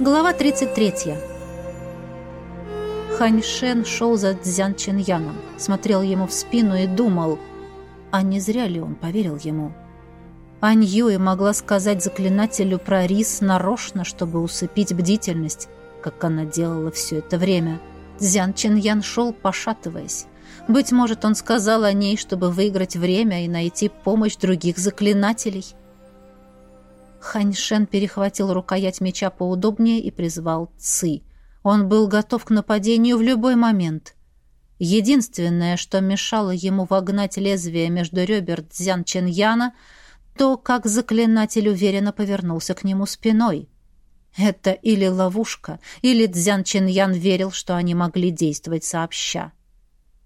Глава 33. Хань Шен шел за Цзян Чиньяном, смотрел ему в спину и думал, а не зря ли он поверил ему. Ань Юэ могла сказать заклинателю про рис нарочно, чтобы усыпить бдительность, как она делала все это время. Цзян Чиньян шел, пошатываясь. Быть может, он сказал о ней, чтобы выиграть время и найти помощь других заклинателей. Ханьшен перехватил рукоять меча поудобнее и призвал Ци. Он был готов к нападению в любой момент. Единственное, что мешало ему вогнать лезвие между ребер Цзян Ченьяна, то, как заклинатель уверенно повернулся к нему спиной. Это или ловушка, или Цзян Ченьян верил, что они могли действовать сообща.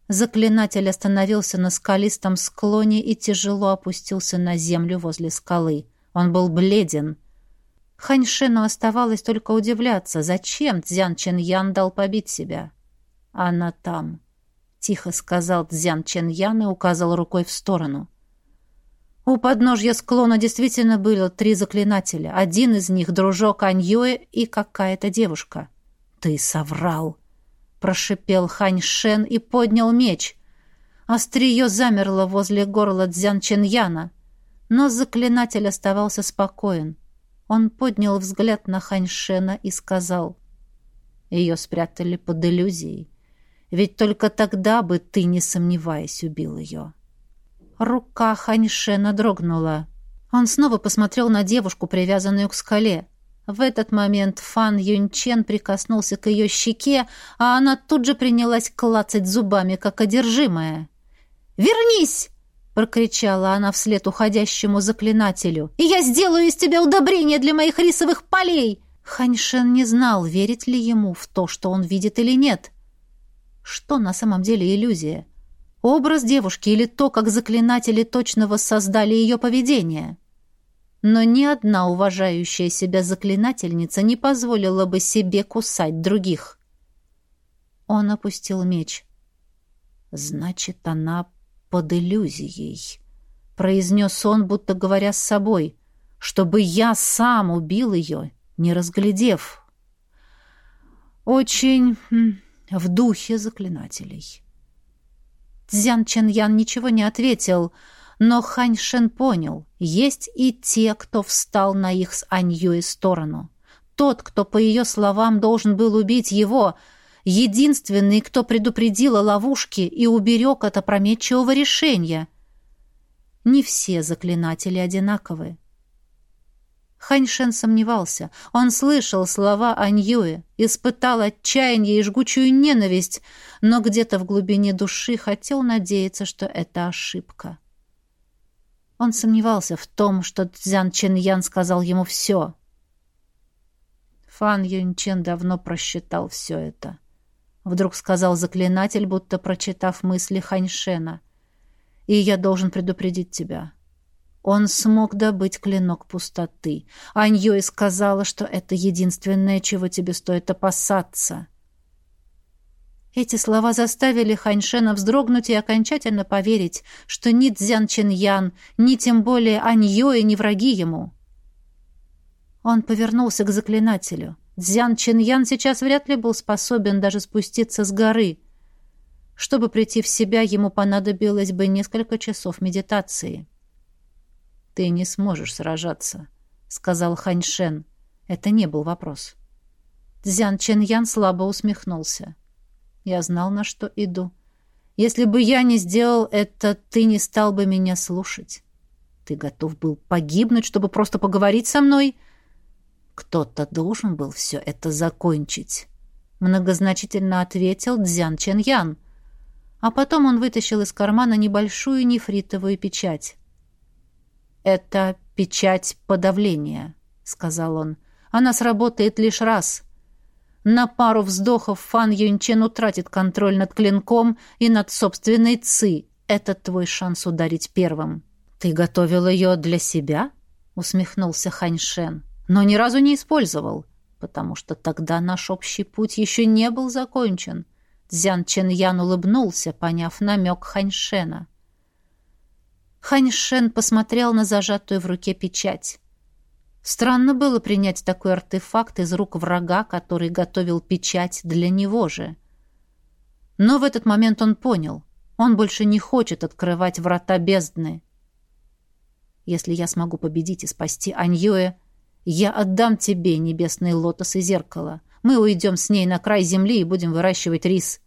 Заклинатель остановился на скалистом склоне и тяжело опустился на землю возле скалы. Он был бледен. Ханьшину оставалось только удивляться, зачем Цзян Ченьян дал побить себя. «Она там», — тихо сказал Цзян Ченьян и указал рукой в сторону. У подножья склона действительно было три заклинателя. Один из них — дружок Аньюэ и какая-то девушка. «Ты соврал!» — прошипел Хань Шен и поднял меч. Острие замерло возле горла Цзян Ченьяна. Но заклинатель оставался спокоен. Он поднял взгляд на Ханьшена и сказал, «Ее спрятали под иллюзией. Ведь только тогда бы ты, не сомневаясь, убил ее». Рука Ханьшена дрогнула. Он снова посмотрел на девушку, привязанную к скале. В этот момент Фан Юньчен прикоснулся к ее щеке, а она тут же принялась клацать зубами, как одержимая. «Вернись!» — прокричала она вслед уходящему заклинателю. «И я сделаю из тебя удобрение для моих рисовых полей!» Ханьшен не знал, верить ли ему в то, что он видит или нет. Что на самом деле иллюзия? Образ девушки или то, как заклинатели точно воссоздали ее поведение? Но ни одна уважающая себя заклинательница не позволила бы себе кусать других. Он опустил меч. «Значит, она под иллюзией», — произнес он, будто говоря с собой, «чтобы я сам убил ее, не разглядев». Очень в духе заклинателей. Цзян Ченьян ничего не ответил, но Хань Шен понял, есть и те, кто встал на их с Аньюэ сторону. Тот, кто, по ее словам, должен был убить его — единственный, кто предупредил о ловушке и уберег от опрометчивого решения. Не все заклинатели одинаковы. Ханьшен сомневался. Он слышал слова Аньюэ, испытал отчаяние и жгучую ненависть, но где-то в глубине души хотел надеяться, что это ошибка. Он сомневался в том, что Цзян Ченьян сказал ему все. Фан Юньчен давно просчитал все это. Вдруг сказал заклинатель, будто прочитав мысли Ханьшена. «И я должен предупредить тебя. Он смог добыть клинок пустоты. Аньёй сказала, что это единственное, чего тебе стоит опасаться». Эти слова заставили Ханьшена вздрогнуть и окончательно поверить, что ни Цзян Чиньян, ни тем более Аньёй не враги ему. Он повернулся к заклинателю. Дзян Чиньян сейчас вряд ли был способен даже спуститься с горы. Чтобы прийти в себя, ему понадобилось бы несколько часов медитации. «Ты не сможешь сражаться», — сказал Ханьшен. Это не был вопрос. Дзян Чиньян слабо усмехнулся. «Я знал, на что иду. Если бы я не сделал это, ты не стал бы меня слушать. Ты готов был погибнуть, чтобы просто поговорить со мной?» Кто-то должен был все это закончить. Многозначительно ответил Дзян Чен А потом он вытащил из кармана небольшую нефритовую печать. «Это печать подавления», — сказал он. «Она сработает лишь раз». На пару вздохов Фан Юнчен утратит контроль над клинком и над собственной ци. Это твой шанс ударить первым. «Ты готовил ее для себя?» — усмехнулся Хань Шен но ни разу не использовал, потому что тогда наш общий путь еще не был закончен. Цзян Чен улыбнулся, поняв намек Ханьшена. Ханьшен посмотрел на зажатую в руке печать. Странно было принять такой артефакт из рук врага, который готовил печать для него же. Но в этот момент он понял. Он больше не хочет открывать врата бездны. Если я смогу победить и спасти Аньюэ, я отдам тебе небесный лотос и зеркало. Мы уйдем с ней на край земли и будем выращивать рис.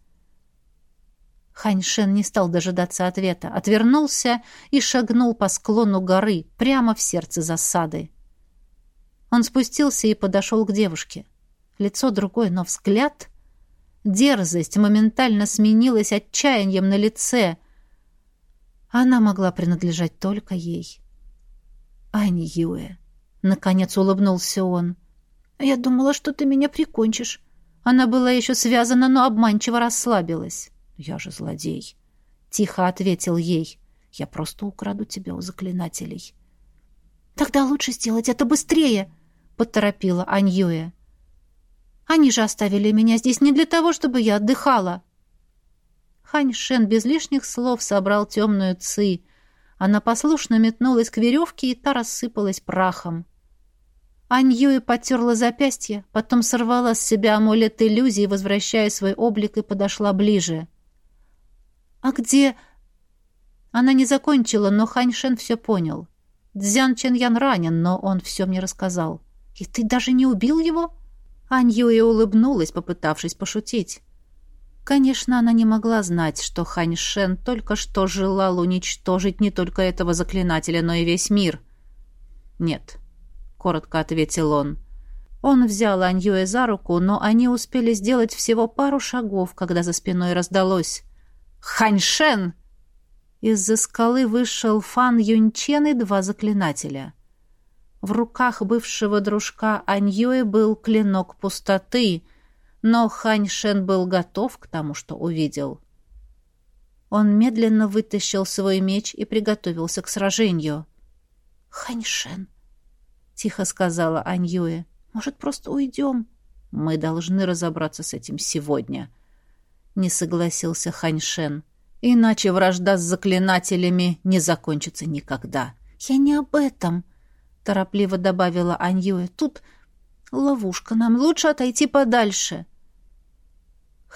Ханьшен не стал дожидаться ответа, отвернулся и шагнул по склону горы, прямо в сердце засады. Он спустился и подошел к девушке. Лицо другое, но взгляд... Дерзость моментально сменилась отчаянием на лице. Она могла принадлежать только ей. «Ани Юэ», — наконец улыбнулся он. «Я думала, что ты меня прикончишь». Она была еще связана, но обманчиво расслабилась. «Я же злодей», — тихо ответил ей. «Я просто украду тебя у заклинателей». «Тогда лучше сделать это быстрее», — поторопила Аньюэ. «Они же оставили меня здесь не для того, чтобы я отдыхала». Хань Шен без лишних слов собрал темную ци. Она послушно метнулась к веревке, и та рассыпалась прахом. Аньюи потерла запястье, потом сорвала с себя амулет иллюзии, возвращая свой облик, и подошла ближе. «А где...» Она не закончила, но Ханьшен все понял. Дзян Ченьян ранен, но он все мне рассказал. «И ты даже не убил его?» Ань Юэ улыбнулась, попытавшись пошутить. Конечно, она не могла знать, что Хань Шен только что желал уничтожить не только этого заклинателя, но и весь мир. «Нет», — коротко ответил он. Он взял Ань Юэ за руку, но они успели сделать всего пару шагов, когда за спиной раздалось. Ханьшен!» Из-за скалы вышел Фан Юньчен и два заклинателя. В руках бывшего дружка Аньюэ был клинок пустоты, но Ханьшен был готов к тому, что увидел. Он медленно вытащил свой меч и приготовился к сражению. «Ханьшен», — тихо сказала Аньюэ, — «может, просто уйдем?» «Мы должны разобраться с этим сегодня», не согласился Ханьшен. Иначе вражда с заклинателями не закончится никогда. Я не об этом, торопливо добавила Аньюэ. Тут ловушка, нам лучше отойти подальше.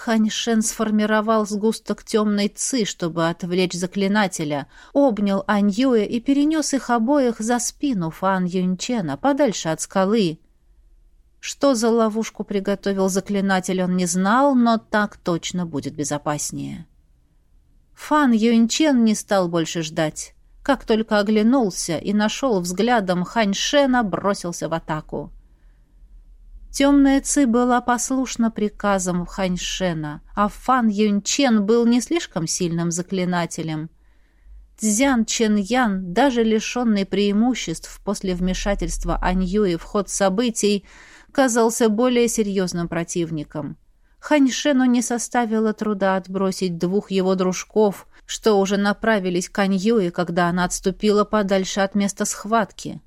Ханьшен сформировал сгусток темной ци, чтобы отвлечь заклинателя, обнял Аньюэ и перенес их обоих за спину Фан Юнчена, подальше от скалы. Что за ловушку приготовил заклинатель, он не знал, но так точно будет безопаснее. Фан Юньчен не стал больше ждать. Как только оглянулся и нашел взглядом Ханьшена, бросился в атаку. Темная Ци была послушна приказам Ханьшена, а Фан Юньчен был не слишком сильным заклинателем. Цзян Чен Ян, даже лишенный преимуществ после вмешательства Аньюи в ход событий, казался более серьезным противником. Ханьшену не составило труда отбросить двух его дружков, что уже направились к Аньюе, когда она отступила подальше от места схватки.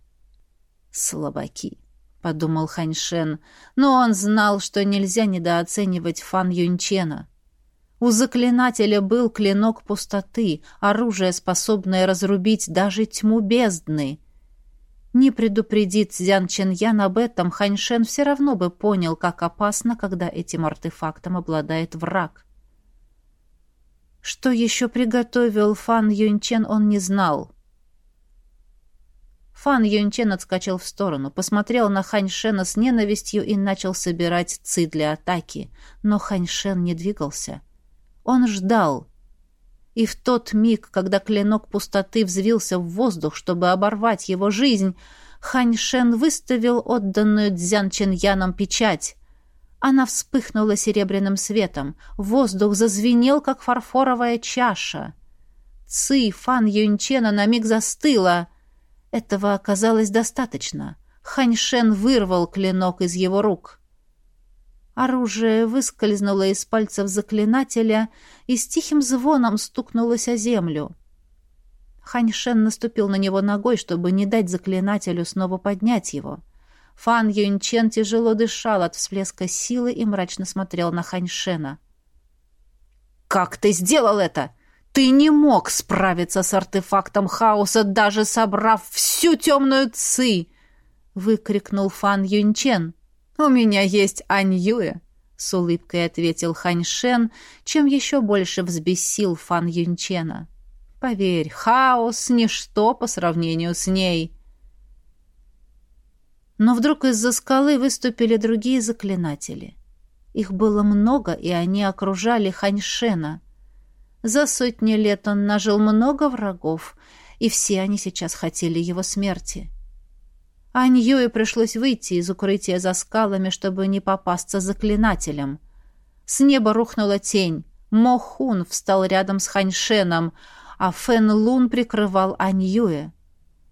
«Слабаки», — подумал Ханьшен, но он знал, что нельзя недооценивать Фан Юнчена. У заклинателя был клинок пустоты, оружие, способное разрубить даже тьму бездны. Не предупредит Цзян Ченьян об этом, Ханьшен все равно бы понял, как опасно, когда этим артефактом обладает враг. Что еще приготовил Фан Юньчен, он не знал. Фан Юньчен отскочил в сторону, посмотрел на Ханьшена с ненавистью и начал собирать ци для атаки. Но Ханьшен не двигался. Он ждал — и в тот миг, когда клинок пустоты взвился в воздух, чтобы оборвать его жизнь, Хань Шен выставил отданную Дзян Ченьяном печать. Она вспыхнула серебряным светом. Воздух зазвенел, как фарфоровая чаша. Ци Фан Юньчена на миг застыла. Этого оказалось достаточно. Хань Шен вырвал клинок из его рук. Оружие выскользнуло из пальцев заклинателя и с тихим звоном стукнулось о землю. Ханьшен наступил на него ногой, чтобы не дать заклинателю снова поднять его. Фан Юньчен тяжело дышал от всплеска силы и мрачно смотрел на Ханьшена. «Как ты сделал это? Ты не мог справиться с артефактом хаоса, даже собрав всю темную ци!» —— выкрикнул Фан Юньчен. «У меня есть Ань Юэ», — с улыбкой ответил Хань Шен, чем еще больше взбесил Фан Юньчена. «Поверь, хаос — ничто по сравнению с ней». Но вдруг из-за скалы выступили другие заклинатели. Их было много, и они окружали Ханьшена. За сотни лет он нажил много врагов, и все они сейчас хотели его смерти. Ань Юе пришлось выйти из укрытия за скалами, чтобы не попасться заклинателем. С неба рухнула тень. Мо Хун встал рядом с Ханьшеном, а Фэн Лун прикрывал Ань Юэ.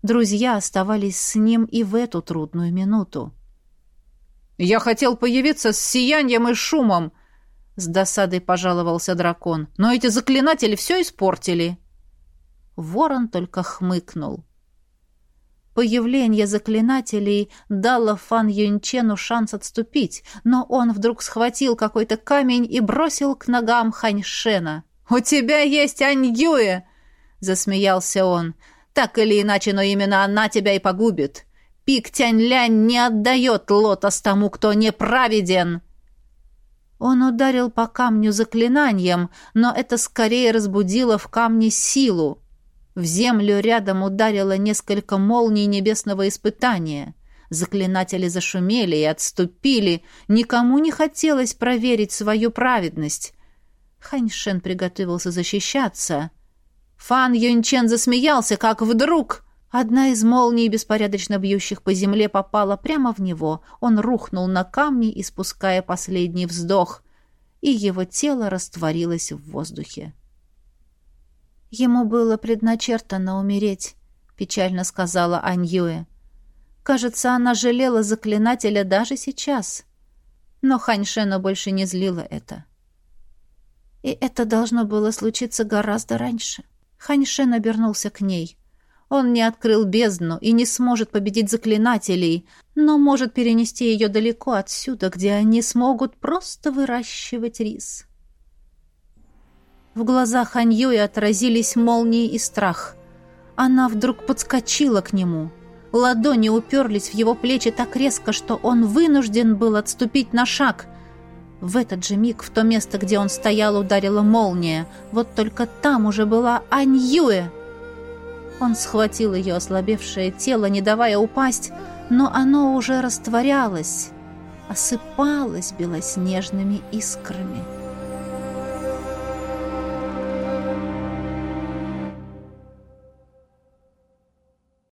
Друзья оставались с ним и в эту трудную минуту. «Я хотел появиться с сиянием и шумом!» С досадой пожаловался дракон. «Но эти заклинатели все испортили!» Ворон только хмыкнул. Появление заклинателей дало Фан Юнчену шанс отступить, но он вдруг схватил какой-то камень и бросил к ногам Ханьшена. «У тебя есть Аньюэ!» — засмеялся он. «Так или иначе, но именно она тебя и погубит. Пик Тянь-Лянь не отдает лотос тому, кто неправеден!» Он ударил по камню заклинанием, но это скорее разбудило в камне силу. В землю рядом ударило несколько молний небесного испытания. Заклинатели зашумели и отступили. Никому не хотелось проверить свою праведность. Ханьшен приготовился защищаться. Фан Юньчен засмеялся, как вдруг... Одна из молний, беспорядочно бьющих по земле, попала прямо в него. Он рухнул на камни, испуская последний вздох, и его тело растворилось в воздухе. «Ему было предначертано умереть», — печально сказала Аньюэ. «Кажется, она жалела заклинателя даже сейчас». Но Ханьшена больше не злила это. И это должно было случиться гораздо раньше. Ханьшен обернулся к ней. Он не открыл бездну и не сможет победить заклинателей, но может перенести ее далеко отсюда, где они смогут просто выращивать рис. В глазах Аньюи отразились молнии и страх. Она вдруг подскочила к нему. Ладони уперлись в его плечи так резко, что он вынужден был отступить на шаг. В этот же миг в то место, где он стоял, ударила молния. Вот только там уже была Аньюэ. Он схватил ее ослабевшее тело, не давая упасть, но оно уже растворялось, осыпалось белоснежными искрами.